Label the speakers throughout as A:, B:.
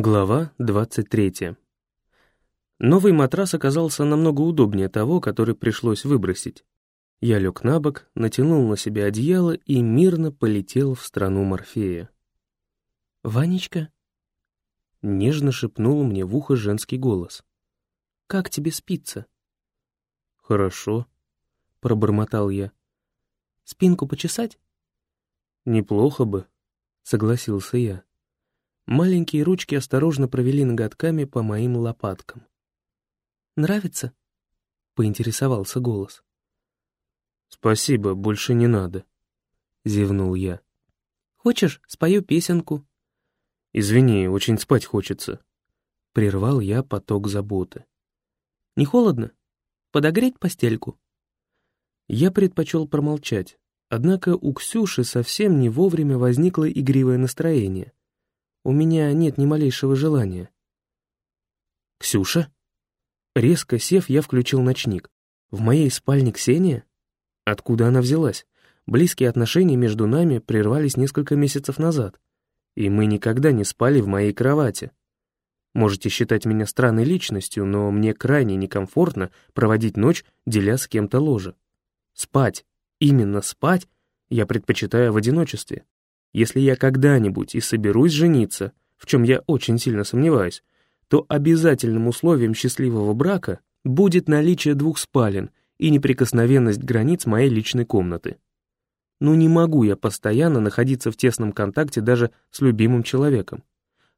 A: Глава 23. Новый матрас оказался намного удобнее того, который пришлось выбросить. Я лег на бок, натянул на себя одеяло и мирно полетел в страну Морфея. «Ванечка?» — нежно шепнул мне в ухо женский голос. «Как тебе спится?» «Хорошо», — пробормотал я. «Спинку почесать?» «Неплохо бы», — согласился я. Маленькие ручки осторожно провели ноготками по моим лопаткам. «Нравится?» — поинтересовался голос. «Спасибо, больше не надо», — зевнул я. «Хочешь, спою песенку?» «Извини, очень спать хочется», — прервал я поток заботы. «Не холодно? Подогреть постельку?» Я предпочел промолчать, однако у Ксюши совсем не вовремя возникло игривое настроение. У меня нет ни малейшего желания. «Ксюша?» Резко сев, я включил ночник. «В моей спальне Ксения? Откуда она взялась? Близкие отношения между нами прервались несколько месяцев назад, и мы никогда не спали в моей кровати. Можете считать меня странной личностью, но мне крайне некомфортно проводить ночь, деля с кем-то ложе. Спать, именно спать, я предпочитаю в одиночестве. Если я когда-нибудь и соберусь жениться, в чем я очень сильно сомневаюсь, то обязательным условием счастливого брака будет наличие двух спален и неприкосновенность границ моей личной комнаты. Ну не могу я постоянно находиться в тесном контакте даже с любимым человеком.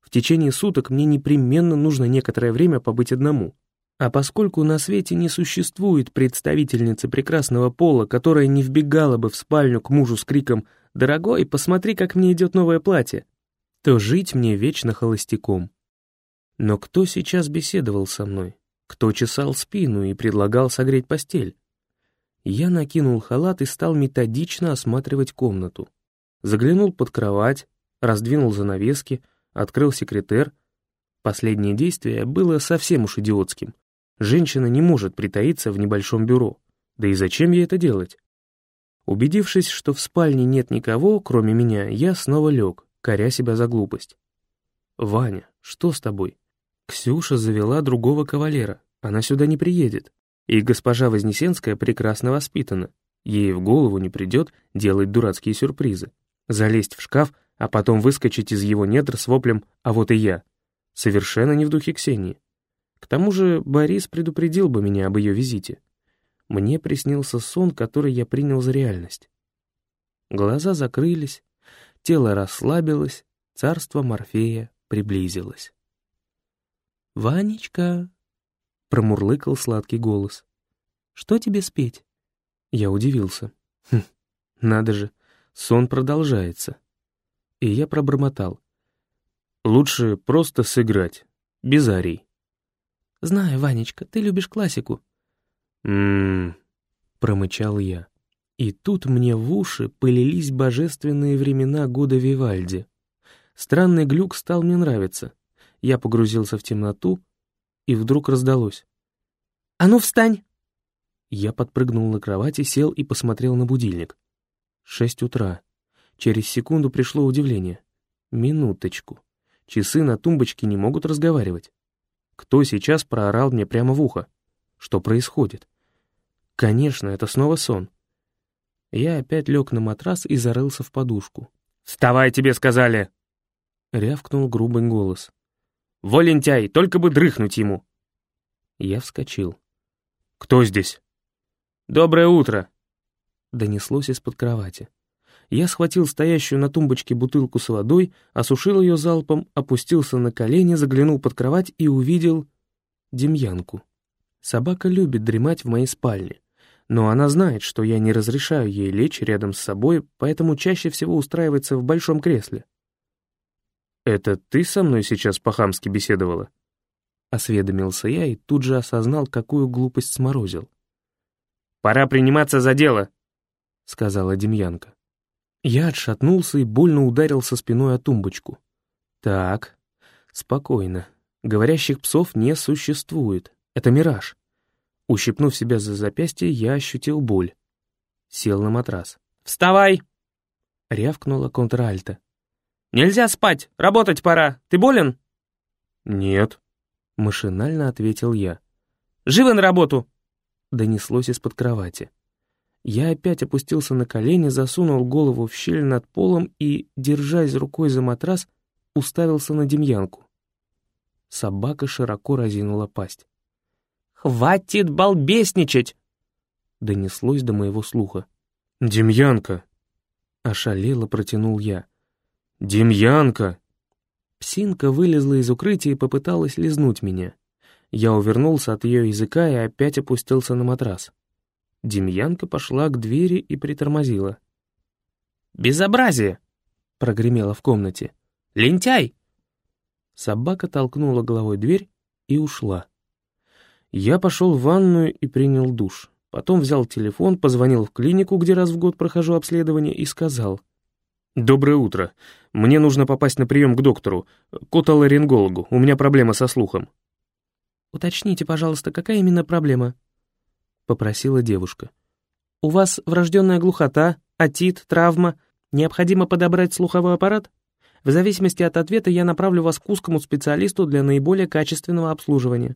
A: В течение суток мне непременно нужно некоторое время побыть одному. А поскольку на свете не существует представительницы прекрасного пола, которая не вбегала бы в спальню к мужу с криком «Дорогой, посмотри, как мне идет новое платье», то жить мне вечно холостяком. Но кто сейчас беседовал со мной? Кто чесал спину и предлагал согреть постель? Я накинул халат и стал методично осматривать комнату. Заглянул под кровать, раздвинул занавески, открыл секретер. Последнее действие было совсем уж идиотским. Женщина не может притаиться в небольшом бюро. Да и зачем ей это делать? Убедившись, что в спальне нет никого, кроме меня, я снова лег, коря себя за глупость. «Ваня, что с тобой?» Ксюша завела другого кавалера, она сюда не приедет. И госпожа Вознесенская прекрасно воспитана. Ей в голову не придет делать дурацкие сюрпризы. Залезть в шкаф, а потом выскочить из его недр с воплем «А вот и я». Совершенно не в духе Ксении. К тому же Борис предупредил бы меня об ее визите мне приснился сон, который я принял за реальность. Глаза закрылись, тело расслабилось, царство Морфея приблизилось. «Ванечка!» — промурлыкал сладкий голос. «Что тебе спеть?» Я удивился. Хм, надо же, сон продолжается. И я пробормотал. «Лучше просто сыграть, без арий». «Знаю, Ванечка, ты любишь классику», «М-м-м», промычал я. И тут мне в уши полились божественные времена года Вивальди. Странный глюк стал мне нравиться. Я погрузился в темноту, и вдруг раздалось. «А ну, встань!» Я подпрыгнул на кровати, сел и посмотрел на будильник. Шесть утра. Через секунду пришло удивление. Минуточку. Часы на тумбочке не могут разговаривать. Кто сейчас проорал мне прямо в ухо? Что происходит? Конечно, это снова сон. Я опять лег на матрас и зарылся в подушку. «Вставай, тебе сказали!» Рявкнул грубый голос. «Во, лентяй, только бы дрыхнуть ему!» Я вскочил. «Кто здесь?» «Доброе утро!» Донеслось из-под кровати. Я схватил стоящую на тумбочке бутылку с водой, осушил ее залпом, опустился на колени, заглянул под кровать и увидел... Демьянку. Собака любит дремать в моей спальне, но она знает, что я не разрешаю ей лечь рядом с собой, поэтому чаще всего устраивается в большом кресле. «Это ты со мной сейчас по-хамски беседовала?» Осведомился я и тут же осознал, какую глупость сморозил. «Пора приниматься за дело», — сказала Демьянка. Я отшатнулся и больно ударился спиной о тумбочку. «Так, спокойно. Говорящих псов не существует. Это мираж. Ущипнув себя за запястье, я ощутил боль. Сел на матрас. «Вставай!» — рявкнула контральта. «Нельзя спать! Работать пора! Ты болен?» «Нет», — машинально ответил я.
B: «Живо на работу!»
A: — донеслось из-под кровати. Я опять опустился на колени, засунул голову в щель над полом и, держась рукой за матрас, уставился на Демьянку. Собака широко разинула пасть.
B: «Хватит балбесничать!»
A: Донеслось до моего слуха. «Демьянка!» Ошалело протянул я. «Демьянка!» Псинка вылезла из укрытия и попыталась лизнуть меня. Я увернулся от ее языка и опять опустился на матрас. Демьянка пошла к двери и притормозила.
B: «Безобразие!» — прогремело в комнате. «Лентяй!»
A: Собака толкнула головой дверь и ушла. Я пошел в ванную и принял душ. Потом взял телефон, позвонил в клинику, где раз в год прохожу обследование, и сказал. «Доброе утро. Мне нужно попасть на прием к доктору, к отоларингологу. У меня проблема со слухом».
B: «Уточните, пожалуйста, какая именно проблема?» — попросила девушка. «У вас врожденная глухота, отит, травма. Необходимо подобрать слуховой аппарат? В зависимости от ответа я направлю вас к узкому специалисту для наиболее качественного обслуживания».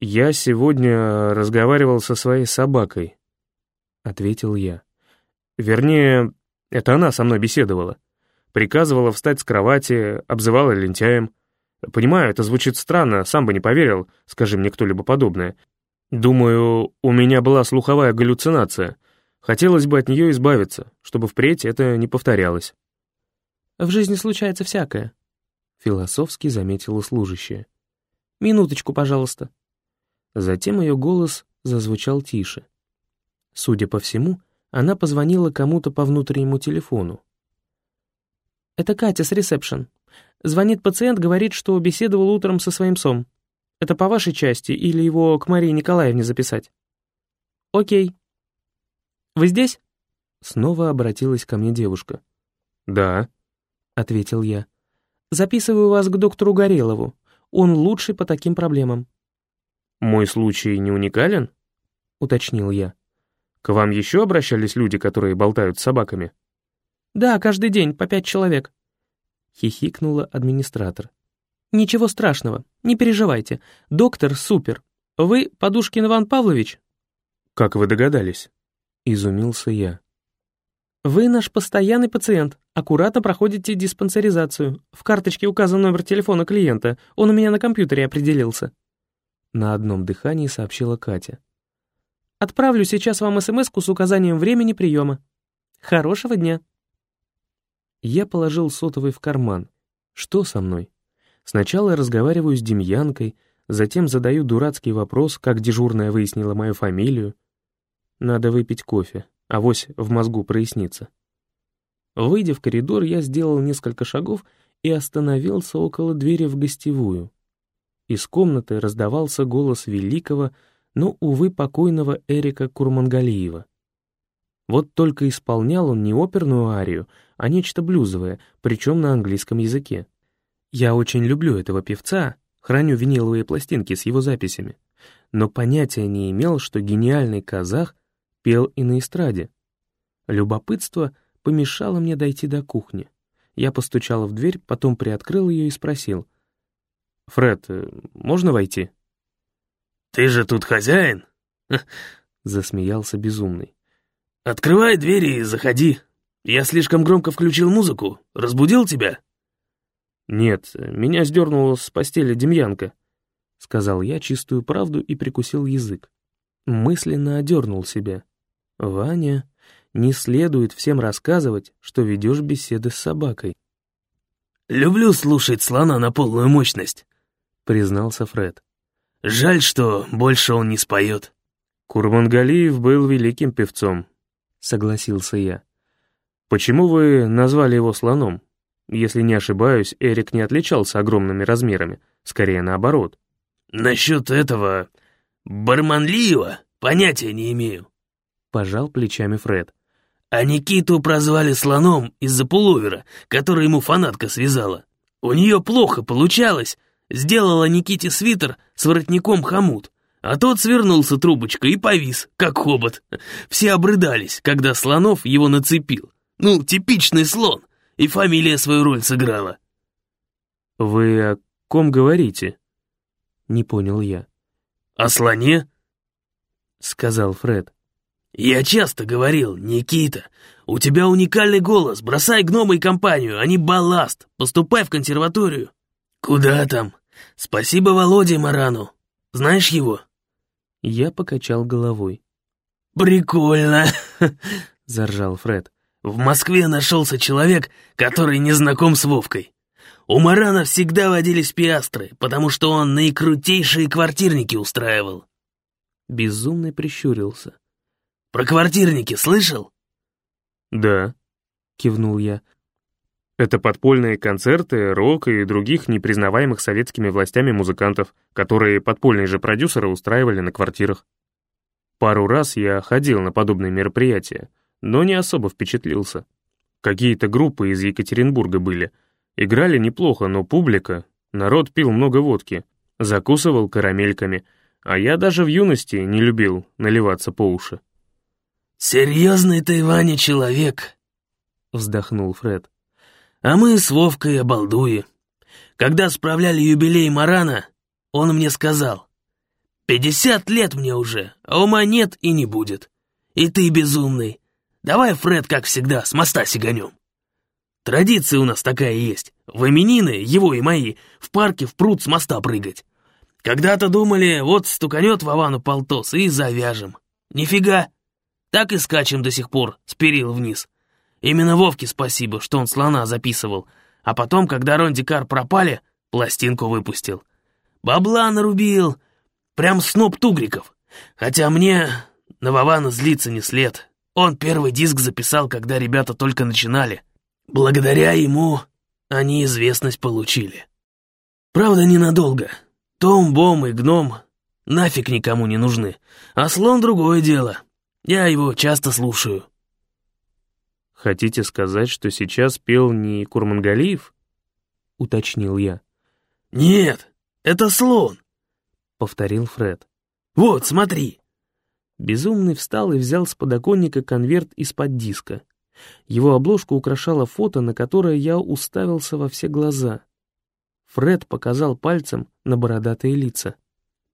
A: «Я сегодня разговаривал со своей собакой», — ответил я. «Вернее, это она со мной беседовала. Приказывала встать с кровати, обзывала лентяем. Понимаю, это звучит странно, сам бы не поверил, скажи мне кто-либо подобное. Думаю, у меня была слуховая галлюцинация. Хотелось бы от нее избавиться, чтобы впредь это не повторялось».
B: «В жизни случается всякое», — философски заметила служащая. «Минуточку, пожалуйста».
A: Затем ее голос зазвучал тише. Судя по всему, она позвонила кому-то по внутреннему телефону.
B: «Это Катя с ресепшн. Звонит пациент, говорит, что беседовал утром со своим псом. Это по вашей части или его к Марии Николаевне записать?» «Окей. Вы здесь?»
A: Снова обратилась ко мне девушка. «Да», — ответил я.
B: «Записываю вас к доктору Горелову. Он лучший по таким проблемам».
A: «Мой случай не уникален?» — уточнил я. «К вам еще обращались люди, которые болтают с собаками?»
B: «Да, каждый день, по пять человек», — хихикнула администратор. «Ничего страшного, не переживайте. Доктор супер. Вы Подушкин Иван Павлович?»
A: «Как вы догадались?» — изумился я.
B: «Вы наш постоянный пациент. Аккуратно проходите диспансеризацию. В карточке указан номер телефона клиента. Он у меня на компьютере определился».
A: На одном дыхании сообщила Катя.
B: «Отправлю сейчас вам смс с указанием времени приема. Хорошего дня!»
A: Я положил сотовый в карман. Что со мной? Сначала разговариваю с Демьянкой, затем задаю дурацкий вопрос, как дежурная выяснила мою фамилию. Надо выпить кофе, авось в мозгу прояснится. Выйдя в коридор, я сделал несколько шагов и остановился около двери в гостевую. Из комнаты раздавался голос великого, но, увы, покойного Эрика Курмангалиева. Вот только исполнял он не оперную арию, а нечто блюзовое, причем на английском языке. Я очень люблю этого певца, храню виниловые пластинки с его записями, но понятия не имел, что гениальный казах пел и на эстраде. Любопытство помешало мне дойти до кухни. Я постучал в дверь, потом приоткрыл ее и спросил — «Фред, э, можно войти?»
C: «Ты же тут хозяин?»
A: — засмеялся безумный.
C: «Открывай двери и заходи. Я слишком громко включил музыку. Разбудил тебя?»
A: «Нет, меня сдернула с постели Демьянка», — сказал я чистую правду и прикусил язык. Мысленно одернул себя. «Ваня, не следует всем рассказывать, что ведешь беседы с собакой».
C: «Люблю слушать слона на полную мощность», признался Фред. «Жаль, что больше он не споет».
A: «Курмангалиев был великим певцом», — согласился я. «Почему вы назвали его слоном? Если не ошибаюсь, Эрик не отличался огромными размерами, скорее наоборот».
C: «Насчет этого... Барманлиева понятия не имею», — пожал плечами Фред. «А Никиту прозвали слоном из-за пуловера, который ему фанатка связала. У нее плохо получалось, Сделала Никите свитер с воротником хомут, а тот свернулся трубочкой и повис, как хобот. Все обрыдались, когда Слонов его нацепил. Ну, типичный слон, и фамилия свою роль сыграла.
A: «Вы о ком говорите?» Не понял я.
C: «О слоне?»
A: — сказал Фред.
C: «Я часто говорил, Никита, у тебя уникальный голос, бросай гнома и компанию, а не балласт, поступай в консерваторию». «Куда там? Спасибо Володе Марану. Знаешь его?»
A: Я покачал головой.
C: «Прикольно!»
A: — заржал Фред.
C: «В Москве нашелся человек, который не знаком с Вовкой. У Марана всегда водились пиастры, потому что он наикрутейшие квартирники устраивал».
A: Безумный прищурился.
C: «Про квартирники слышал?»
A: «Да», — кивнул я. «Это подпольные концерты, рок и других непризнаваемых советскими властями музыкантов, которые подпольные же продюсеры устраивали на квартирах. Пару раз я ходил на подобные мероприятия, но не особо впечатлился. Какие-то группы из Екатеринбурга были. Играли неплохо, но публика... Народ пил много водки, закусывал карамельками, а я даже в юности не любил наливаться по уши.
C: «Серьезный ты, Ваня, человек», — вздохнул Фред. «А мы с Вовкой обалдуи. Когда справляли юбилей Марана, он мне сказал, «Пятьдесят лет мне уже, а ума нет и не будет. И ты безумный. Давай, Фред, как всегда, с моста сиганем». Традиция у нас такая есть. В именины, его и мои, в парке в пруд с моста прыгать. Когда-то думали, вот стуканет Вовану полтос и завяжем. Нифига. Так и скачем до сих пор, с вниз. Именно Вовке спасибо, что он слона записывал. А потом, когда Ронди Кар пропали, пластинку выпустил. Бабла нарубил. Прям сноп тугриков. Хотя мне на Вована злиться не след. Он первый диск записал, когда ребята только начинали. Благодаря ему они известность получили. Правда, ненадолго. Том, Бом и Гном нафиг никому не нужны. А слон — другое дело. Я его часто слушаю.
A: «Хотите сказать, что сейчас пел не Курмангалиев?» — уточнил я.
C: «Нет, это слон», —
A: повторил Фред.
C: «Вот, смотри».
A: Безумный встал и взял с подоконника конверт из-под диска. Его обложку украшало фото, на которое я уставился во все глаза. Фред показал пальцем на бородатые лица.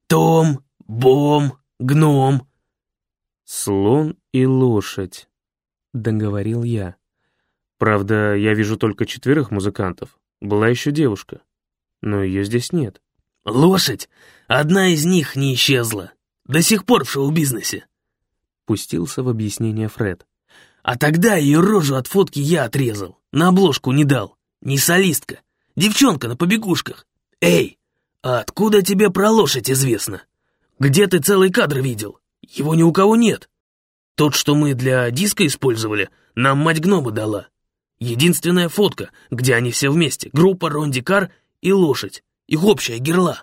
C: «Том, Бом, Гном».
A: «Слон и лошадь», — договорил я. «Правда, я вижу только четверых музыкантов. Была еще девушка, но ее здесь нет».
C: «Лошадь? Одна из них не исчезла. До сих пор в шоу-бизнесе», — пустился в объяснение Фред. А тогда ее рожу от фотки я отрезал, на обложку не дал. Не солистка, девчонка на побегушках. Эй, а откуда тебе про лошадь известно? Где ты целый кадр видел? Его ни у кого нет. Тот, что мы для диска использовали, нам мать гнома дала. Единственная фотка, где они все вместе, группа Ронди Кар и лошадь, их общая герла.